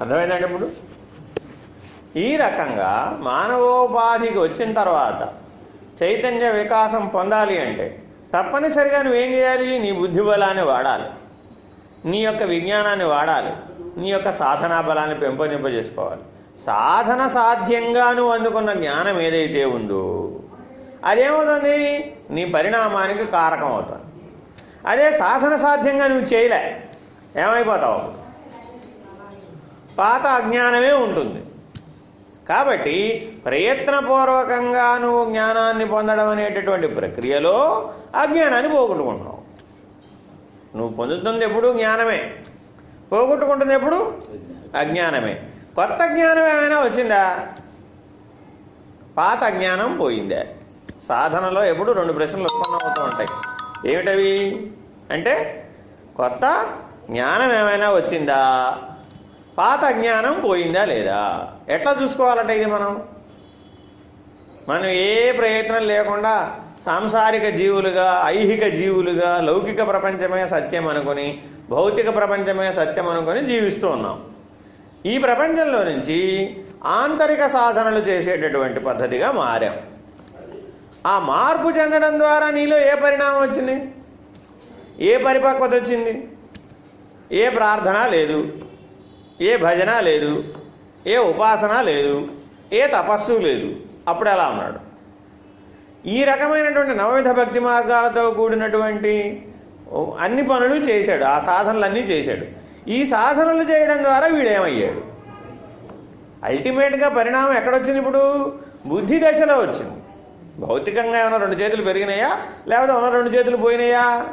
అర్థమైందండి ఇప్పుడు ఈ రకంగా మానవోపాధికి వచ్చిన తర్వాత చైతన్య వికాసం పొందాలి అంటే తప్పనిసరిగా నువ్వేం చేయాలి? నీ బుద్ధి బలాన్ని వాడాలి. నీ యొక్క విజ్ఞానాన్ని వాడాలి. నీ యొక్క సాధనా బలాన్ని పెంపొందింపజేసుకోవాలి. సాధన సాధ్యంగా నువ్వు అందుకున్న జ్ఞానం ఏదైతే ఉందో అదేమవుతుంది? నీ పరిణామానికి కారకం అవుతుంది. అదే సాధన సాధ్యంగా నువ్వు చేయలే. ఏమైపోతావు? పాత అజ్ఞానమే ఉంటుంది. కాబట్టి ప్రయత్నపూర్వకంగా నువ్వు జ్ఞానాన్ని పొందడం అనేటటువంటి ప్రక్రియలో అజ్ఞానాన్ని పోగొట్టుకుంటున్నావు. నువ్వు పొందుతుంది ఎప్పుడు? జ్ఞానమే. పోగొట్టుకుంటుంది ఎప్పుడు? అజ్ఞానమే. కొత్త జ్ఞానం ఏమైనా వచ్చిందా? పాత జ్ఞానం పోయిందే. సాధనలో ఎప్పుడు రెండు ప్రశ్నలు ఉత్పన్నమవుతూ ఉంటాయి. ఏమిటవి? అంటే కొత్త జ్ఞానం ఏమైనా వచ్చిందా? పాత అజ్ఞానం పోయిందా లేదా? ఎట్లా చూసుకోవాలంటే ఇది మనం? మనం ఏ ప్రయత్నం లేకుండా సాంసారిక జీవులుగా ఐహిక జీవులుగా లౌకిక ప్రపంచమే సత్యం అనుకుని భౌతిక ప్రపంచమే సత్యం అనుకుని జీవిస్తూ ఉన్నాం. ఈ ప్రపంచంలో నుంచి ఆంతరిక సాధనలు చేసేటటువంటి పద్ధతిగా మారాం. ఆ మార్పు చెందడం ద్వారా నీలో ఏ పరిణామం వచ్చింది? ఏ పరిపక్వత వచ్చింది? ఏ ప్రార్థన లేదు. ఏ భజన లేదు ఏ ఉపాసన లేదు ఏ తపస్సు లేదు. అప్పుడు ఎలా ఉన్నాడు? ఈ రకమైనటువంటి నవవిధ భక్తి మార్గాలతో కూడినటువంటి అన్ని పనులు చేశాడు. ఆ సాధనలన్నీ చేశాడు. ఈ సాధనలు చేయడం ద్వారా వీడేమయ్యాడు? అల్టిమేట్గా పరిణామం ఎక్కడొచ్చింది ఇప్పుడు? బుద్ధి దశలో వచ్చింది. భౌతికంగా ఏమైనా రెండు చేతులు పెరిగినాయా? లేకపోతే ఉన్న రెండు చేతులు పోయినాయా?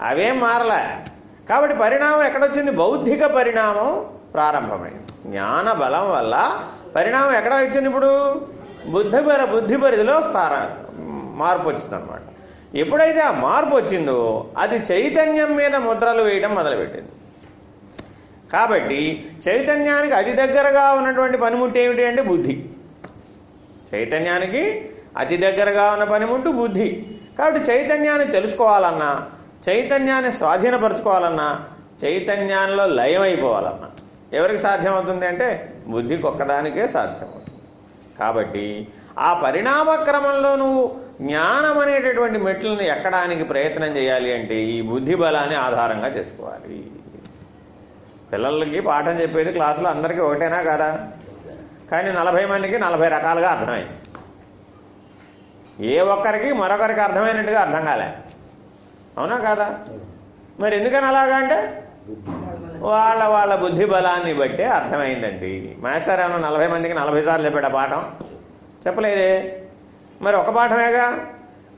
అవేం మారలే. కాబట్టి పరిణామం ఎక్కడొచ్చింది? బౌద్ధిక పరిణామం ప్రారంభమైంది. జ్ఞాన బలం వల్ల పరిణామం ఎక్కడ వచ్చింది ఇప్పుడు? బుద్ధి బుద్ధి పరిధిలో స్థార మార్పు వచ్చింది అనమాట ఎప్పుడైతే ఆ మార్పు వచ్చిందో అది చైతన్యం మీద ముద్రలు వేయడం మొదలుపెట్టింది. కాబట్టి చైతన్యానికి అతి దగ్గరగా ఉన్నటువంటి పనిముట్టు ఏమిటి అంటే బుద్ధి. చైతన్యానికి అతి దగ్గరగా ఉన్న పనిముట్టు బుద్ధి. కాబట్టి చైతన్యాన్ని తెలుసుకోవాలన్నా చైతన్యాన్ని స్వాధీనపరచుకోవాలన్నా చైతన్యాల్లో లయమైపోవాలన్నా ఎవరికి సాధ్యమవుతుంది అంటే బుద్ధికి ఒక్కదానికే సాధ్యమవుతుంది. కాబట్టి ఆ పరిణామ క్రమంలో నువ్వు జ్ఞానం అనేటటువంటి మెట్లను ఎక్కడానికి ప్రయత్నం చేయాలి అంటే ఈ బుద్ధి బలాన్ని ఆధారంగా చేసుకోవాలి. పిల్లలకి పాఠం చెప్పేది క్లాసులో అందరికీ ఒకటేనా కాదా? కానీ నలభై మందికి నలభై రకాలుగా అర్థమైంది. ఏ ఒక్కరికి మరొకరికి అర్థమైనట్టుగా అర్థం కాలేదు అవునా కాదా? మరి ఎందుకని అలాగా అంటే? వాళ్ళ వాళ్ళ బుద్ధి బలాన్ని బట్టే అర్థమైందండి. మాస్టర్ ఏమన్నా నలభై మందికి నలభై సార్లు చెప్పాడు ఆ పాఠం? చెప్పలేదే. మరి ఒక పాఠమేగా?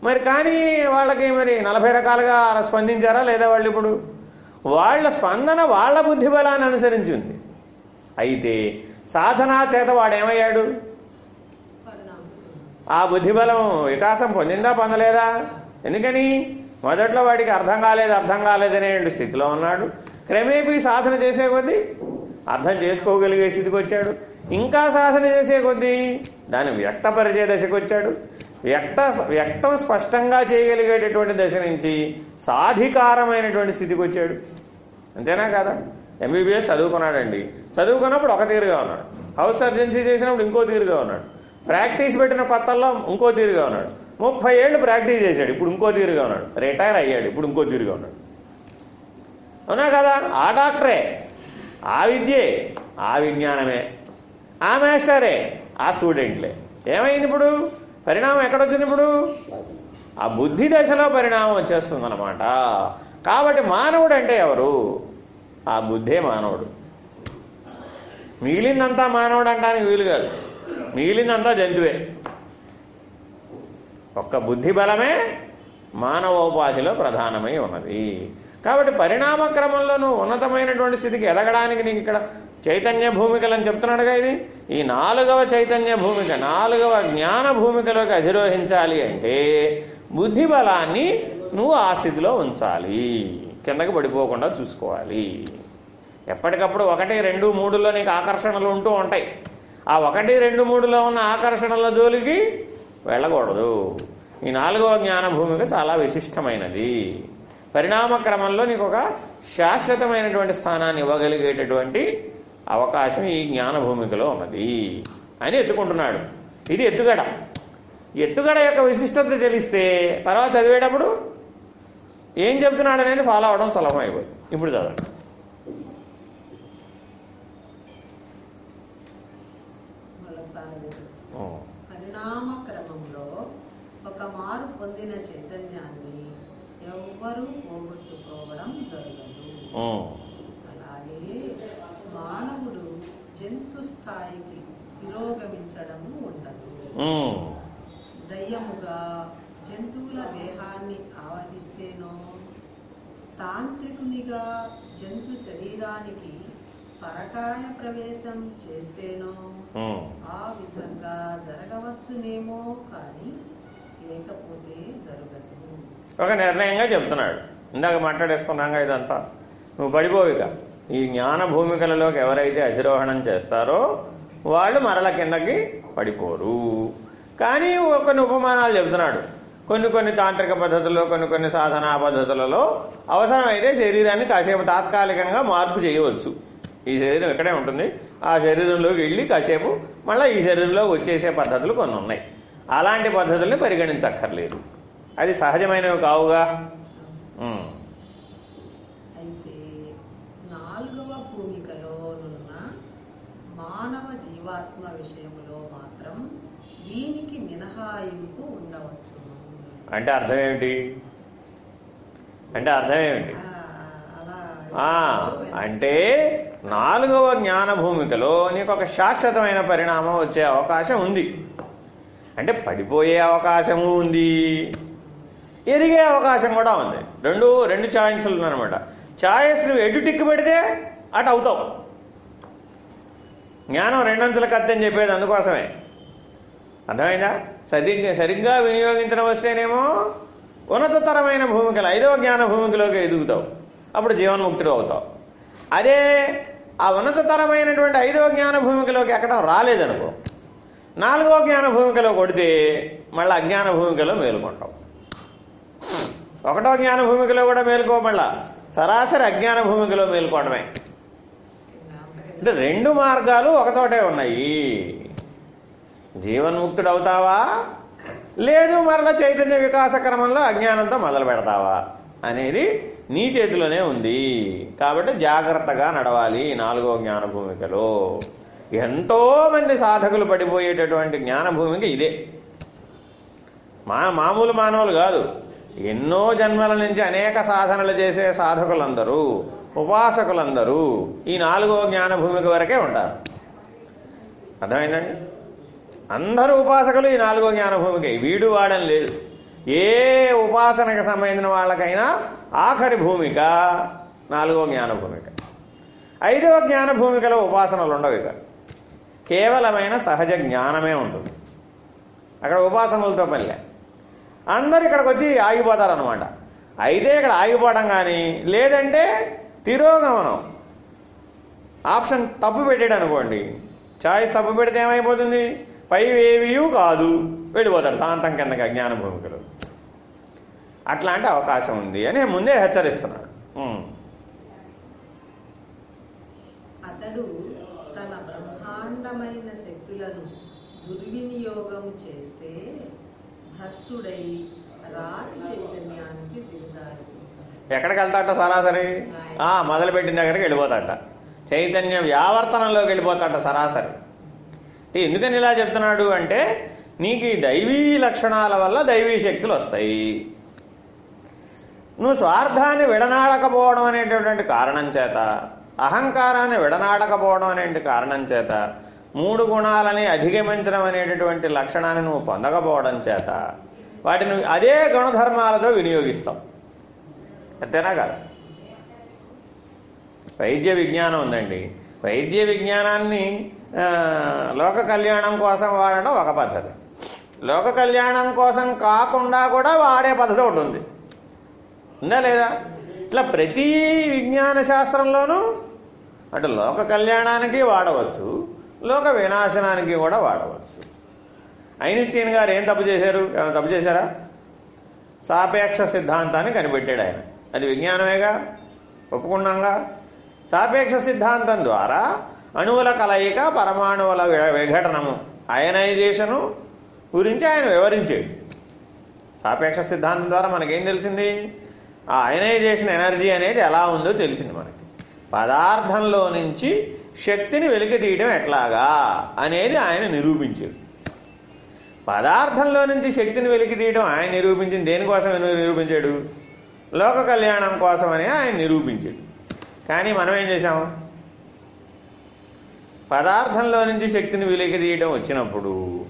మరి కానీ వాళ్ళకి మరి నలభై రకాలుగా స్పందించారా లేదా వాళ్ళు ఇప్పుడు? వాళ్ళ స్పందన వాళ్ళ బుద్ధి బలాన్ని అనుసరించి ఉంది. అయితే సాధనా చేత వాడేమయ్యాడు? ఆ బుద్ధిబలం వికాసం పొందిందా పొందలేదా? ఎందుకని? మొదట్లో వాడికి అర్థం కాలేదు అర్థం కాలేదనే స్థితిలో ఉన్నాడు. క్రమేపీ సాధన చేసే కొద్దీ అర్థం చేసుకోగలిగే స్థితికి వచ్చాడు. ఇంకా సాధన చేసే కొద్దీ దాన్ని వ్యక్తపరిచే దశకు వచ్చాడు. వ్యక్త వ్యక్తం స్పష్టంగా చేయగలిగేటటువంటి దశ నుంచి సాధికారమైనటువంటి స్థితికి వచ్చాడు. అంతేనా కదా? ఎంబీబీఎస్ చదువుకున్నాడండి. చదువుకున్నప్పుడు ఒక తీరుగా ఉన్నాడు. హౌస్ సర్జెన్సీ చేసినప్పుడు ఇంకో తీరుగా ఉన్నాడు. ప్రాక్టీస్ పెట్టిన కొత్తల్లో ఇంకో తీరుగా ఉన్నాడు. ముప్పై ఏళ్ళు ప్రాక్టీస్ చేశాడు. ఇప్పుడు ఇంకో తీరుగా ఉన్నాడు. రిటైర్ అయ్యాడు. ఇప్పుడు ఇంకో తీరుగా ఉన్నాడు. అవునా కదా? ఆ డాక్టరే. ఆ విద్యే. ఆ విజ్ఞానమే. ఆ మాస్టరే. ఆ స్టూడెంట్లే. ఏమైంది ఇప్పుడు? పరిణామం ఎక్కడొచ్చింది ఇప్పుడు? ఆ బుద్ధి దశలో పరిణామం వచ్చేస్తుంది అనమాట కాబట్టి మానవుడు అంటే ఎవరు? ఆ బుద్ధే మానవుడు. మిగిలిందంతా మానవుడు అంటానికి వీలు కాదు. మిగిలిందంతా జంతువే. ఒక్క బుద్ధి బలమే మానవోపాధిలో ప్రధానమై ఉన్నది. కాబట్టి పరిణామ క్రమంలో నువ్వు ఉన్నతమైనటువంటి స్థితికి ఎదగడానికి నీకు ఇక్కడ చైతన్య భూమికలని చెప్తున్నాడుగా ఇది. ఈ నాలుగవ చైతన్య భూమిక నాలుగవ జ్ఞాన భూమికలోకి అధిరోహించాలి అంటే బుద్ధి బలాన్ని నువ్వు ఆ స్థితిలో ఉంచాలి. కిందకి పడిపోకుండా చూసుకోవాలి. ఎప్పటికప్పుడు ఒకటి రెండు మూడులో నీకు ఆకర్షణలు ఉంటూ ఉంటాయి. ఆ ఒకటి రెండు మూడులో ఉన్న ఆకర్షణల జోలికి వెళ్ళకూడదు. ఈ నాలుగవ జ్ఞాన భూమిక చాలా విశిష్టమైనది. పరిణామ క్రమంలో నీకు ఒక శాశ్వతమైనటువంటి స్థానాన్ని ఇవ్వగలిగేటటువంటి అవకాశం ఈ జ్ఞాన భూమికలో ఉన్నది అని ఎత్తుకుంటున్నాడు. ఇది ఎత్తుగడ. ఎత్తుగడ యొక్క విశిష్టత తెలిస్తే తర్వాత చదివేటప్పుడు ఏం చెప్తున్నాడు అనేది ఫాలో అవడం సులభం అయిపోయింది ఇప్పుడు చదవండి. పరిణామ మారు పొందిన చైతన్యాన్ని ఎవ్వరూ పోగొట్టుకోవడం జరగదు. అలాగే మానవుడు జంతు స్థాయికి తిరోగమించడము ఉండదు. దయ్యముగా జంతువుల దేహాన్ని ఆవహిస్తేనో తాంత్రికునిగా జంతు శరీరానికి పరకాయ ప్రవేశం చేస్తేనో. ఆ విధంగా జరగవచ్చునేమో కానీ ఒక నిర్ణయంగా చెప్తున్నాడు. ఇందాక మాట్లాడేసుకున్నాగా ఇదంతా. నువ్వు పడిపోవిక ఈ జ్ఞాన భూమికలలోకి ఎవరైతే అధిరోహణం చేస్తారో వాళ్ళు మరల కిందకి పడిపోరు. కానీ కొన్ని ఉపమానాలు చెబుతున్నాడు కొన్ని కొన్ని తాంత్రిక పద్ధతుల్లో కొన్ని కొన్ని సాధనా పద్ధతులలో అవసరమైతే శరీరాన్ని కాసేపు తాత్కాలికంగా మార్పు చేయవచ్చు. ఈ శరీరం ఇక్కడే ఉంటుంది. ఆ శరీరంలోకి వెళ్ళి కాసేపు మళ్ళీ ఈ శరీరంలోకి వచ్చేసే పద్ధతులు కొన్ని ఉన్నాయి. అలాంటి పద్ధతుల్ని పరిగణించక్కర్లేదు. అది సహజమైనవి కావుగా. మానవ జీవాత్మ విషయంలో మాత్రం దీనికి మినహాయింపు ఉండవచ్చు. అంటే అర్థం ఏమిటి అంటే అర్థం ఏమిటి అంటే నాలుగవ జ్ఞాన భూమికలో నీకు ఒక శాశ్వతమైన పరిణామం వచ్చే అవకాశం ఉంది. అంటే పడిపోయే అవకాశము ఉంది. ఎరిగే అవకాశం కూడా ఉంది. రెండు రెండు ఛాయిస్లు ఉన్నాయన్నమాట. ఛాయిస్ నువ్వు ఎటు టిక్కు పెడితే అటు అవుతావు జ్ఞానం రెండంచుల కత్తి అని చెప్పేది అందుకోసమే. అర్థమైందా? సరిగ్గా సరిగ్గా వినియోగించడం వస్తేనేమో ఉన్నతతరమైన భూమికలు ఐదవ జ్ఞాన భూమికలోకి ఎదుగుతావు. అప్పుడు జీవన్ముక్తుడు అవుతావు. అదే ఆ ఉన్నతతరమైనటువంటి ఐదవ జ్ఞాన భూమికలోకి ఎక్కడం రాలేదనుకో నాలుగో జ్ఞాన భూమికలో కొడితే మళ్ళీ అజ్ఞాన భూమికలో మేలుకుంటాం. ఒకటో జ్ఞాన భూమికలో కూడా మేలుకో మళ్ళా. సరాసరి అజ్ఞాన భూమికలో మేలుకోవడమే. అంటే రెండు మార్గాలు ఒకచోటే ఉన్నాయి. జీవన్ముక్తుడు అవుతావా? లేదు మరల చైతన్య వికాస క్రమంలో అజ్ఞానంతో మొదలు పెడతావా? అనేది నీ చేతిలోనే ఉంది. కాబట్టి జాగ్రత్తగా నడవాలి నాలుగో జ్ఞాన భూమికలో ఎంతోమంది సాధకులు పడిపోయేటటువంటి జ్ఞానభూమికి ఇదే. మా మామూలు మానవులు కాదు. ఎన్నో జన్మల నుంచి అనేక సాధనలు చేసే సాధకులందరూ ఉపాసకులందరూ ఈ నాలుగో జ్ఞానభూమికి వరకే ఉంటారు. అర్థమైందండి? అందరూ ఉపాసకులు ఈ నాలుగో జ్ఞానభూమికి. వీడు వాడని లేదు. ఏ ఉపాసనకు సంబంధించిన వాళ్ళకైనా ఆఖరి భూమిక నాలుగో జ్ఞానభూమిక. ఐదవ జ్ఞానభూమికలో ఉపాసనలు ఉండవు ఇక. కేవలమైన సహజ జ్ఞానమే ఉంటుంది. అక్కడ ఉపాసనలతో పనిలే. అందరు ఇక్కడికి వచ్చి ఆగిపోతారనమాట అయితే ఇక్కడ ఆగిపోవడం కానీ లేదంటే తిరోగమనం. ఆప్షన్ తప్పు పెట్టాడు అనుకోండి. చాయిస్ తప్పు పెడితే ఏమైపోతుంది? పై ఏవియూ కాదు. వెళ్ళిపోతాడు శాంతం కిందకి జ్ఞాన భూమికలు. అట్లాంటి అవకాశం ఉంది అని ముందే హెచ్చరిస్తున్నాడు. అతడు బ్రహ్మాండమైన శక్తులను దుర్వినియోగం చేస్తే భ్రష్టుడై రాతి చైతన్యానికి దిగజారిపోతాడు ఎక్కడికి వెళ్తాట సరాసరి? ఆ మొదలుపెట్టిన దగ్గరికి వెళ్ళిపోతాట చైతన్య వ్యావర్తనంలోకి వెళ్ళిపోతాట సరాసరి. ఎందుకని ఇలా చెప్తున్నాడు అంటే నీకు ఈ దైవీ లక్షణాల వల్ల దైవీ శక్తులు వస్తాయి. నువ్వు స్వార్థాన్ని విడనాడకపోవడం అనేటటువంటి కారణం చేత అహంకారాన్ని విడనాడకపోవడం అనే కారణం చేత మూడు గుణాలని అధిగమించడం అనేటటువంటి లక్షణాన్ని నువ్వు పొందకపోవడం చేత వాటిని అదే గుణధర్మాలతో వినియోగిస్తావు. అంతేనా కాదు? వైద్య విజ్ఞానం ఉందండి. వైద్య విజ్ఞానాన్ని లోక కళ్యాణం కోసం వాడడం ఒక పద్ధతి. లోక కళ్యాణం కోసం కాకుండా కూడా వాడే పద్ధతి ఒకటి ఉంది. ఉందా లేదా? ఇట్లా ప్రతి విజ్ఞాన శాస్త్రంలోనూ అటు లోక కళ్యాణానికి వాడవచ్చు. లోక వినాశనానికి కూడా వాడవచ్చు. ఐన్స్టీన్ గారు ఏం తప్పు చేశారు? ఏమైనా తప్పు చేశారా? సాపేక్ష సిద్ధాంతాన్ని కనిపెట్టాడు ఆయన. అది విజ్ఞానమేగా? ఒప్పుకున్నాగా? సాపేక్ష సిద్ధాంతం ద్వారా అణువుల కలయిక పరమాణువుల విఘటనము అయనైజేషను గురించి ఆయన వివరించాడు. సాపేక్ష సిద్ధాంతం ద్వారా మనకేం తెలిసింది? ఆ అయనైజేషన్ ఎనర్జీ అనేది ఎలా ఉందో తెలిసింది మనకి. పదార్థంలో నుంచి శక్తిని వెలికితీయడం ఎట్లాగా అనేది ఆయన నిరూపించాడు. పదార్థంలో నుంచి శక్తిని వెలికి తీయడం ఆయన నిరూపించింది. దేనికోసం నిరూపించాడు? లోక కళ్యాణం కోసమని ఆయన నిరూపించాడు. కానీ మనం ఏం చేశాం? పదార్థంలో నుంచి శక్తిని వెలికితీయడం వచ్చినప్పుడు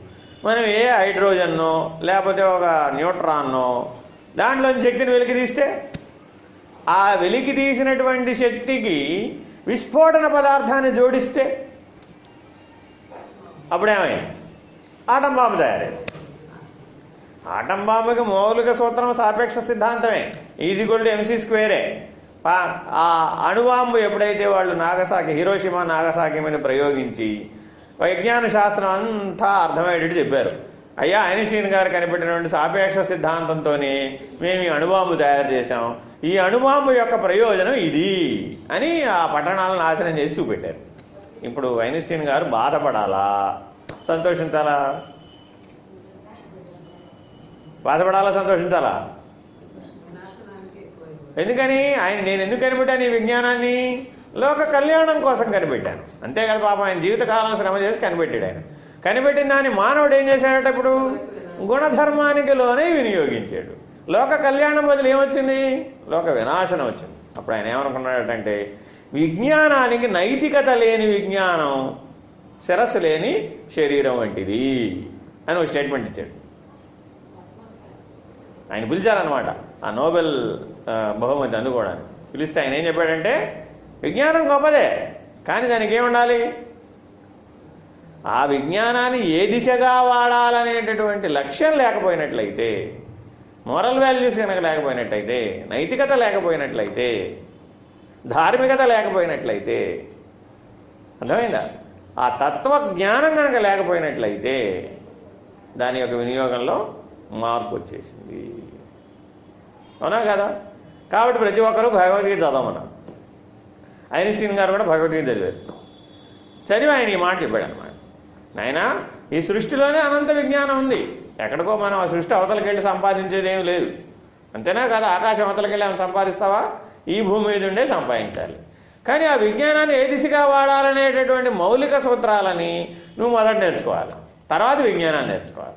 మనం ఏ హైడ్రోజన్నో లేకపోతే ఒక న్యూట్రాన్నో దాంట్లోని శక్తిని వెలికి తీస్తే ఆ వెలికి తీసినటువంటి శక్తికి విస్ఫోటన పదార్థాన్ని జోడిస్తే అప్పుడేమైంది? ఆటం బాంబు తయారైంది. ఆటం బాంబుకి మౌలిక సూత్రం సాపేక్ష సిద్ధాంతమే. ఈజీక్వల్ టు ఎంసీ స్క్వేరే. పా- ఆ అణుబాంబు ఎప్పుడైతే వాళ్ళు నాగసాకి హీరోషిమా నాగసాకి మీద ప్రయోగించి వైజ్ఞాన శాస్త్రం అంతా అర్థమయ్యేటట్టు చెప్పారు. అయ్యా ఐన్స్టీన్ గారు కనిపెట్టినటువంటి సాపేక్ష సిద్ధాంతంతోనే మేము ఈ అణుబాంబు తయారు చేశాం. ఈ అణుబాంబు యొక్క ప్రయోజనం ఇది అని ఆ పట్టణాలను నాశనం చేసి చూపెట్టారు. ఇప్పుడు ఐన్స్టీన్ గారు బాధపడాలా? సంతోషించాలా? బాధపడాలా సంతోషించాలా? ఎందుకని? ఆయన నేను ఎందుకు కనిపెట్టాను ఈ విజ్ఞానాన్ని? లోక కళ్యాణం కోసం కనిపెట్టాను. అంతే కదా పాప ఆయన జీవితకాలం శ్రమ చేసి కనిపెట్టాడు ఆయన. కనిపెట్టిన దాన్ని మానవుడు ఏం చేశాడట ఇప్పుడు? గుణధర్మానికి లోనే వినియోగించాడు. లోక కళ్యాణం బదులు ఏమొచ్చింది? లోక వినాశనం వచ్చింది. అప్పుడు ఆయన ఏమనుకున్నాడంటే విజ్ఞానానికి నైతికత లేని విజ్ఞానం శిరస్సు లేని శరీరం వంటిది అని ఒక స్టేట్మెంట్ ఇచ్చాడు. ఆయన పిలిచారనమాట ఆ నోబెల్ బహుమతి అందుకోవడానికి. పిలిస్తే ఆయన ఏం చెప్పాడంటే విజ్ఞానం గొప్పదే కానీ దానికి ఏముండాలి? ఆ విజ్ఞానాన్ని ఏ దిశగా వాడాలనేటటువంటి లక్ష్యం లేకపోయినట్లయితే మోరల్ వాల్యూస్ కనుక లేకపోయినట్లయితే నైతికత లేకపోయినట్లయితే ధార్మికత లేకపోయినట్లయితే అర్థమైందా? ఆ తత్వ జ్ఞానం కనుక లేకపోయినట్లయితే దాని యొక్క వినియోగంలో మార్పు వచ్చేసింది. అవునా కదా? కాబట్టి ప్రతి ఒక్కరూ భగవద్గీత చదవమన్నారు. ఐన్స్టీన్ గారు కూడా భగవద్గీత చదివారు. చదివి ఆయన ఈ మాట చెప్పాడు అనమాట నాయనా ఈ సృష్టిలోనే అనంత విజ్ఞానం ఉంది. ఎక్కడికో మనం ఆ సృష్టి అవతలకి వెళ్ళి సంపాదించేది ఏం లేదు. అంతేనా కదా? ఆకాశం అవతలకి వెళ్ళి ఏమైనా సంపాదిస్తావా? ఈ భూమి మీద ఉండే సంపాదించాలి. కానీ ఆ విజ్ఞానాన్ని ఏ దిశగా వాడాలనేటటువంటి మౌలిక సూత్రాలని నువ్వు మొదట నేర్చుకోవాలి. తర్వాత విజ్ఞానాన్ని నేర్చుకోవాలి.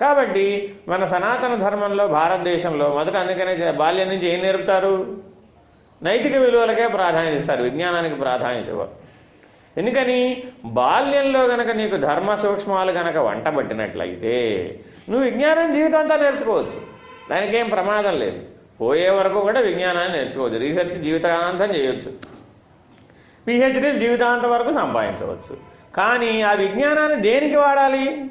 కాబట్టి మన సనాతన ధర్మంలో భారతదేశంలో మొదట అందుకనే బాల్యం నుంచి ఏం నేర్పుతారు? నైతిక విలువలకే ప్రాధాన్యత ఇస్తారు. విజ్ఞానానికి ప్రాధాన్యత ఇవ్వరు ఎందుకని? బాల్యంలో గనక నీకు ధర్మ సూక్ష్మాలు గనక వంట పట్టినట్లయితే నువ్వు విజ్ఞానం జీవితం అంతా నేర్చుకోవచ్చు. దానికి ఏం ప్రమాదం లేదు. పోయే వరకు కూడా విజ్ఞానాన్ని నేర్చుకోవచ్చు. రీసెర్చ్ జీవితాంతం చేయొచ్చు. పిహెచ్డీ జీవితాంతం వరకు సంపాదించవచ్చు. కానీ ఆ విజ్ఞానాన్ని దేనికి వాడాలి?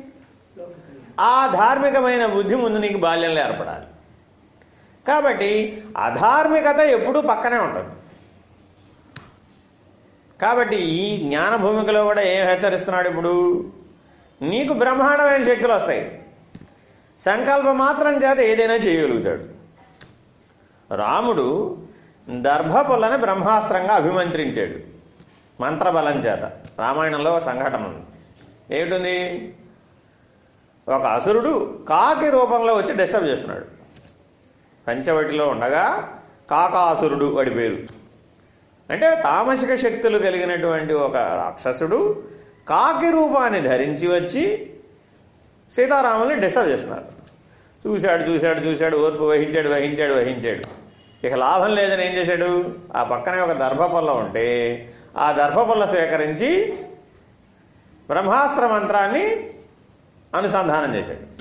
ఆ ధార్మికమైన బుద్ధి ముందు నీకు బాల్యంలో ఏర్పడాలి. కాబట్టి అధార్మికత ఎప్పుడూ పక్కనే ఉంటుంది. కాబట్టి ఈ జ్ఞాన భూమికలో కూడా ఏం హెచ్చరిస్తున్నాడు ఇప్పుడు? నీకు బ్రహ్మాండమైన శక్తులు వస్తాయి. సంకల్పం మాత్రం చేత ఏదైనా చేయగలుగుతాడు. రాముడు దర్భపుల్లని బ్రహ్మాస్త్రంగా అభిమంత్రించాడు. మంత్రబలం చేత. రామాయణంలో సంఘటన ఉంది. ఏమిటుంది? ఒక అసురుడు కాకి రూపంలో వచ్చి డిస్టర్బ్ చేస్తున్నాడు. పంచవటిలో ఉండగా కాకాసురుడు వాడి పేరు. అంటే తామసిక శక్తులు కలిగినటువంటి ఒక రాక్షసుడు కాకి రూపాన్ని ధరించి వచ్చి సీతారాముల్ని డిస్టర్బ్ చేస్తున్నారు. చూశాడు చూశాడు చూశాడు ఓర్పు వహించాడు వహించాడు వహించాడు. ఇక లాభం లేదని ఏం చేశాడు? ఆ పక్కనే ఒక దర్భపల్ల ఉంటే ఆ దర్భపల్ల సేకరించి బ్రహ్మాస్త్ర మంత్రాన్ని అనుసంధానం చేశాడు.